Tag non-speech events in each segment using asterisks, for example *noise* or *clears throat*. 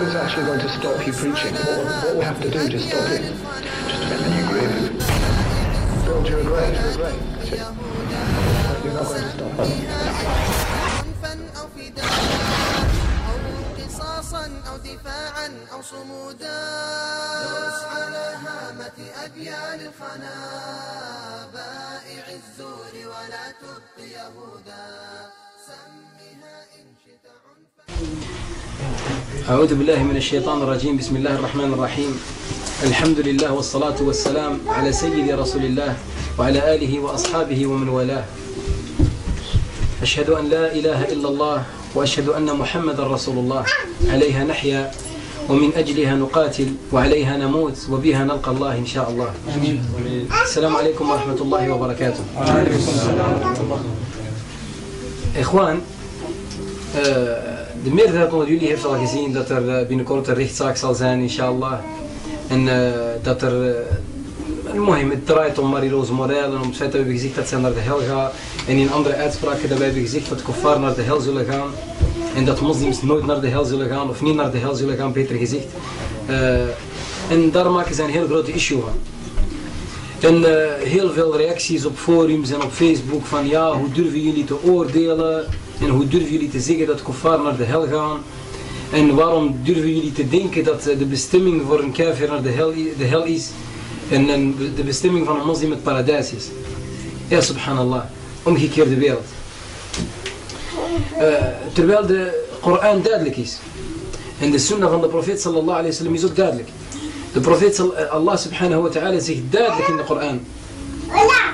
What is actually going to stop you preaching? What, what will have to do to stop it? Just spend a new grave. Build your grave. That's it. You're not going to stop it. أعوذ بالله من الشيطان الرجيم. بسم الله الرحمن الرحيم. الحمد لله والصلاة والسلام على سيد رسول الله وعلى آله وأصحابه ومن والاه. أشهد أن لا إله إلا الله وأشهد أن محمد رسول الله. عليها نحيا ومن أجلها نقاتل وعليها نموت وبها نلقى الله إن شاء الله. السلام عليكم ورحمة الله وبركاته. إخوان eh, de meerderheid onder jullie heeft al gezien dat er eh, binnenkort een rechtszaak zal zijn, inshallah. En eh, dat er. Uh, het draait om Mariloze Morel en om het feit dat we hebben gezegd dat zij naar de hel gaat. En in andere uitspraken dat wij hebben gezegd dat kuffar naar de hel zullen gaan. En dat moslims nooit naar de hel zullen gaan, of niet naar de hel zullen gaan, beter gezegd. Eh, en daar maken ze een heel grote issue van. En eh, heel veel reacties op forums en op Facebook van ja, hoe durven jullie te oordelen en hoe durven jullie te zeggen dat kuffar naar de hel gaan. En waarom durven jullie te denken dat eh, de bestemming voor een kafir naar de hel, de hel is en, en de bestemming van een moslim het paradijs is? Ja, subhanallah. Omgekeerde wereld. Eh, terwijl de Koran duidelijk is. En de sunnah van de profeet sallallahu alayhi wa sallam is ook duidelijk. De profeet eh, Allah subhanahu wa ta'ala zegt duidelijk in de Koran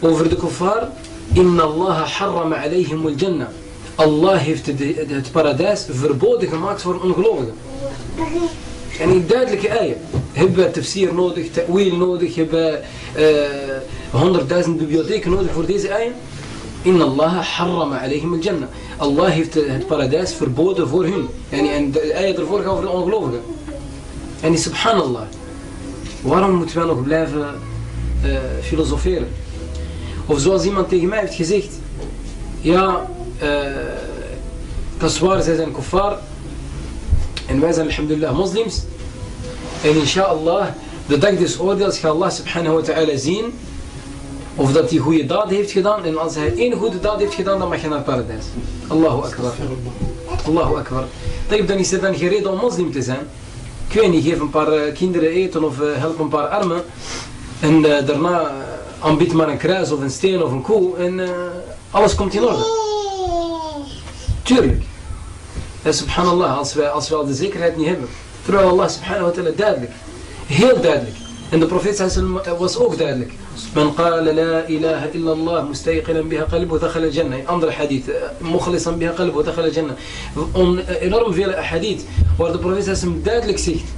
over de kuffar Inna Allah harrama alayhim al jannah. Allah heeft het paradijs verboden gemaakt voor ongelovigen. En in duidelijke eieren hebben we tafsir nodig, ta'wil nodig, hebben we honderdduizend bibliotheken nodig voor deze eieren. Inna Allah harrama alayhim al jannah. Allah heeft eh, het paradijs verboden voor hun. En, de eieren ervoor gaan voor de ongelovigen. En subhanallah. Waarom moeten wij nog blijven eh, filosoferen? Of zoals iemand tegen mij heeft gezegd. Ja, waar, zij zijn kuffar. En wij zijn alhamdulillah moslims. En inshallah, de dag des oordeels gaat Allah subhanahu wa ta'ala zien of dat hij goede daad heeft gedaan. En als hij één goede daad heeft gedaan, dan mag je naar paradijs. Allahu akbar. Allahu akbar. Dan is het dan gereden om moslim te zijn. Ik weet niet, geef een paar eh, kinderen eten of eh, help een paar armen. En daarna aanbiedt maar een kruis of een steen of een koe. En alles komt in orde. Tuurlijk. En subhanallah, als we, als we al de zekerheid niet hebben. Terwijl Allah subhanahu wa ta'ala duidelijk, heel duidelijk. En de profeet eh, was ook duidelijk. Men qala la ilaha illallah mustayqinan biha qalbu dakhala jannah. In andere hadith. Eh, mukhlisan biha qalbu dakhala jannah. Eh, enorm veel hadith waar de profeet duidelijk zegt.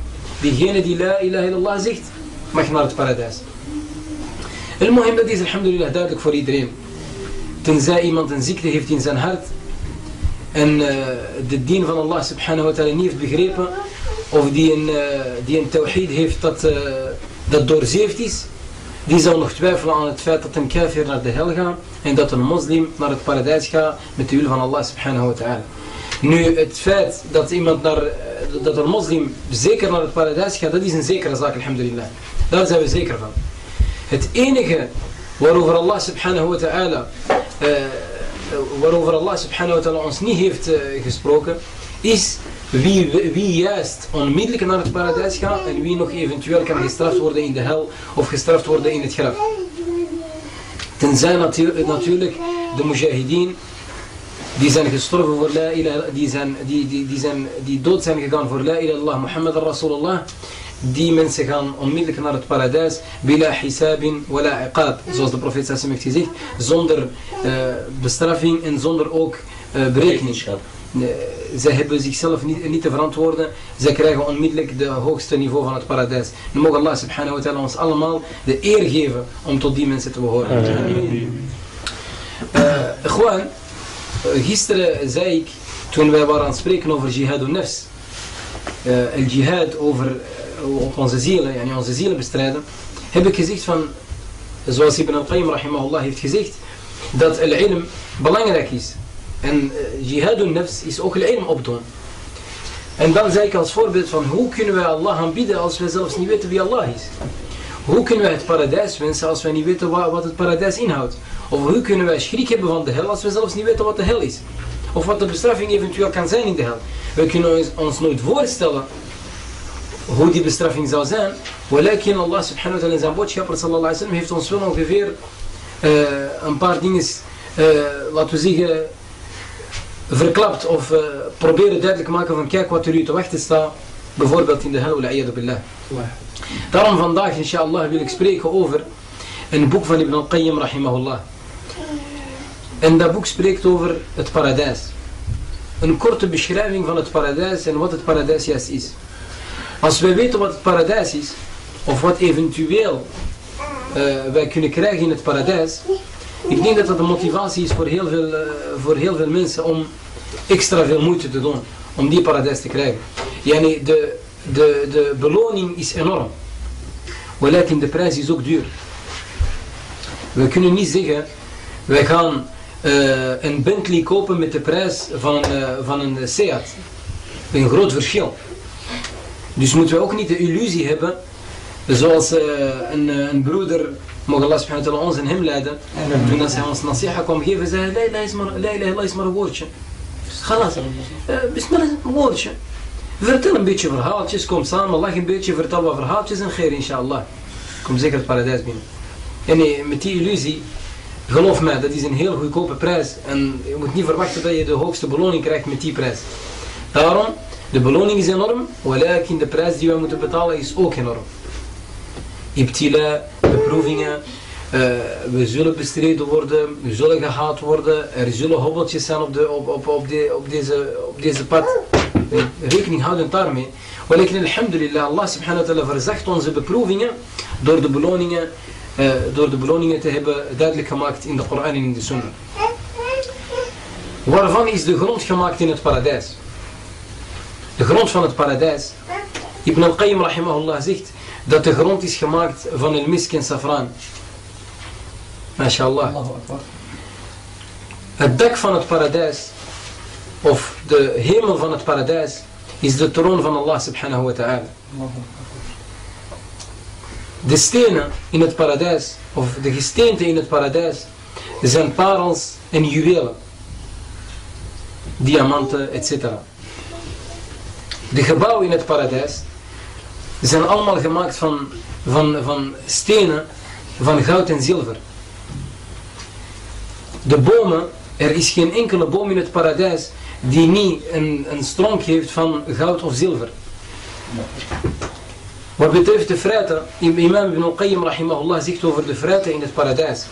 Diegene die la ilaha illallah zegt, mag naar het paradijs. Het Mohammed is alhamdulillah duidelijk voor iedereen. Tenzij iemand een ziekte heeft in zijn hart en uh, de dien van Allah subhanahu wa ta'ala niet heeft begrepen of die een, uh, die een tawhid heeft dat, uh, dat doorzeefd is die zal nog twijfelen aan het feit dat een kafir naar de hel gaat en dat een moslim naar het paradijs gaat met de wil van Allah subhanahu wa ta'ala. Nu, het feit dat iemand naar, dat een moslim zeker naar het paradijs gaat, dat is een zekere zaak, alhamdulillah. Daar zijn we zeker van. Het enige waarover Allah subhanahu wa ta'ala waarover Allah subhanahu wa ta'ala ons niet heeft uh, gesproken, is wie, wie juist onmiddellijk naar het paradijs gaat en wie nog eventueel kan gestraft worden in de hel of gestraft worden in het graf. Tenzij natu natuurlijk de mujahideen die zijn gestorven voor la ilaha, die, zijn, die, die, die, zijn, die dood zijn gegaan voor la ilaha illallah Muhammad Rasulullah, die mensen gaan onmiddellijk naar het paradijs, bila hisabin wala iqab, zoals de profeet Sassim heeft gezegd, zonder uh, bestraffing en zonder ook uh, berekening. Zij hebben zichzelf niet, niet te verantwoorden. Zij krijgen onmiddellijk de hoogste niveau van het paradijs. En mogen Allah subhanahu wa ta'ala ons allemaal de eer geven om tot die mensen te behoren. Uh, gewoon, gisteren zei ik, toen wij waren aan het spreken over jihad en nefs, uh, el jihad over onze zielen, yani onze zielen bestrijden, heb ik gezegd van, zoals Ibn al-Qayyim rahimahullah heeft gezegd, dat al-ilm belangrijk is. En uh, jihadun nafs is ook ilm opdoen. En dan zei ik als voorbeeld van hoe kunnen wij Allah aanbieden als we zelfs niet weten wie Allah is. Hoe kunnen wij het paradijs wensen als wij niet weten wat, het paradijs inhoudt? Of hoe kunnen wij schrik hebben van de hel als we zelfs niet weten wat de hel is? Of wat de bestraffing eventueel kan zijn in de hel. We kunnen ons nooit voorstellen hoe die bestraffing zou zijn. Walakin Allah subhanahu wa ta'ala in zijn boodschapper sallallahu wasallam heeft ons wel ongeveer uh, een paar dingen, uh, laten we zeggen, verklapt of uh, proberen duidelijk maken van kijk wat er u te wachten staat. Bijvoorbeeld in de hel, wa'iyadu billah. Daarom vandaag inshallah wil ik spreken over een boek van Ibn al-Qayyim rahimahullah. En dat boek spreekt over het paradijs. Een korte beschrijving van het paradijs en wat het paradijs juist is. Als wij weten wat het paradijs is, of wat eventueel uh, wij kunnen krijgen in het paradijs, ik denk dat dat een motivatie is voor heel veel, uh, voor heel veel mensen om extra veel moeite te doen om die paradijs te krijgen. Yani de, de, de beloning is enorm. Walakin de prijs is ook duur. We kunnen niet zeggen, wij gaan uh, een Bentley kopen met de prijs van, van een Seat. Een groot verschil. Dus moeten we ook niet de illusie hebben, zoals uh, een, een broeder, mogen Allah subhanahu wa ta'ala ons en hem leiden, toen dat hij ons nasiha kwam geven, zei hij, la ilaha is maar een woordje. Galas, bismillah een woordje. Vertel een beetje verhaaltjes, kom samen, lach een beetje, vertel wat verhaaltjes en geer inshallah. Kom zeker het paradijs binnen. En nee, met die illusie, geloof mij, dat is een heel goedkope prijs. En je moet niet verwachten dat je de hoogste beloning krijgt met die prijs. Daarom, de beloning is enorm, walakin de prijs die wij moeten betalen is ook enorm. Ibtila, beproevingen, uh, we zullen bestreden worden, we zullen gehaat worden, er zullen hobbeltjes zijn op, de, op, op, op, de, op, deze, op deze pad. Rekening houden daarmee. Walakin alhamdulillah, Allah subhanahu wa ta'ala verzacht onze beproevingen door de beloningen, uh, door de beloningen te hebben duidelijk gemaakt in de Koran en in de Sunnah. Waarvan is de grond gemaakt in het paradijs? De grond van het paradijs. Ibn al-Qayyim rahimahullah zegt dat de grond is gemaakt van een misk en safran. MashaAllah. Het dak van het paradijs, of de hemel van het paradijs, is de troon van Allah subhanahu wa ta'ala. De stenen in het paradijs, of de gesteenten in het paradijs, zijn parels en juwelen. Diamanten, etc. De gebouwen in het paradijs zijn allemaal gemaakt van, van, van stenen van goud en zilver. De bomen, er is geen enkele boom in het paradijs die niet een, een stronk heeft van goud of zilver. Wat betreft de fruiten, imam Ibn al-Qayyim rahimahullah zegt over de fruiten in het paradijs.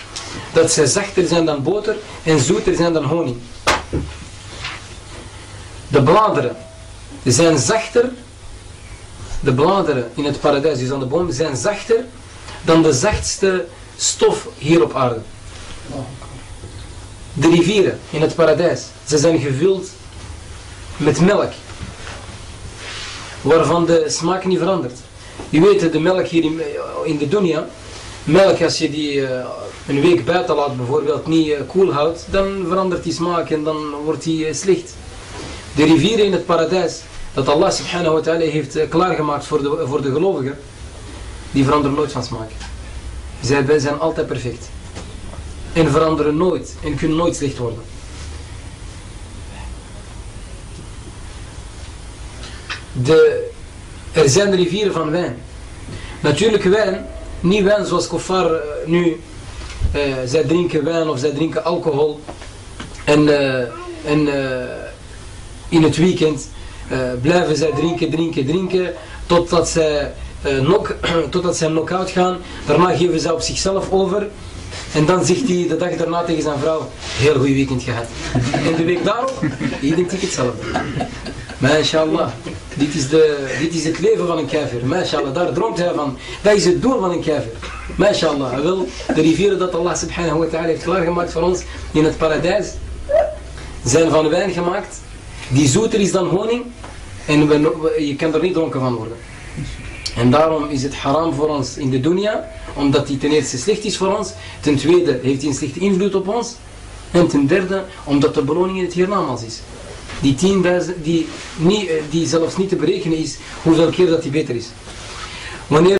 Dat ze zachter zijn dan boter en zoeter zijn dan honing. De bladeren zijn zachter, de bladeren in het paradijs, dus aan de boom, zijn zachter dan de zachtste stof hier op aarde. De rivieren in het paradijs, ze zijn gevuld met melk. Waarvan de smaak niet verandert. Je weet, de melk hier in, de dunya, melk als je die uh, een week buiten laat bijvoorbeeld niet uh, koel houdt, dan verandert die smaak en dan wordt die slecht. De rivieren in het paradijs, dat Allah subhanahu wa ta'ala heeft klaargemaakt voor de, voor de gelovigen, die veranderen nooit van smaak. Zij zijn altijd perfect. En veranderen nooit en kunnen nooit slecht worden. De, er zijn rivieren van wijn. Natuurlijk wijn, niet wijn zoals kofar uh, nu, uh, zij drinken wijn of zij drinken alcohol. En, en in het weekend blijven zij drinken, drinken, drinken, totdat zij, knock, *clears throat* totdat zij knock-out gaan. Daarna geven ze op zichzelf over. En dan zegt hij de dag daarna tegen zijn vrouw, heel goed weekend gehad. En de week daarop, identiek hetzelfde. MashaAllah. Dit is, de, dit is het leven van een kafir. MashaAllah. Daar droomt hij van. Dat is het doel van een kafir. MashaAllah. Hij wil de rivieren dat Allah subhanahu wa ta'ala heeft klaargemaakt voor ons in het paradijs. Zijn van wijn gemaakt. Die zoeter is dan honing. En je kan er niet dronken van worden. En daarom is het haram voor ons in de dunya. Omdat die ten eerste slecht is voor ons. Ten tweede heeft hij een slechte invloed op ons. En ten derde, omdat de beloning in het hiernamaals is. Die 10.000, die, niet, eh, die zelfs niet te berekenen is hoeveel keer dat die beter is. Wanneer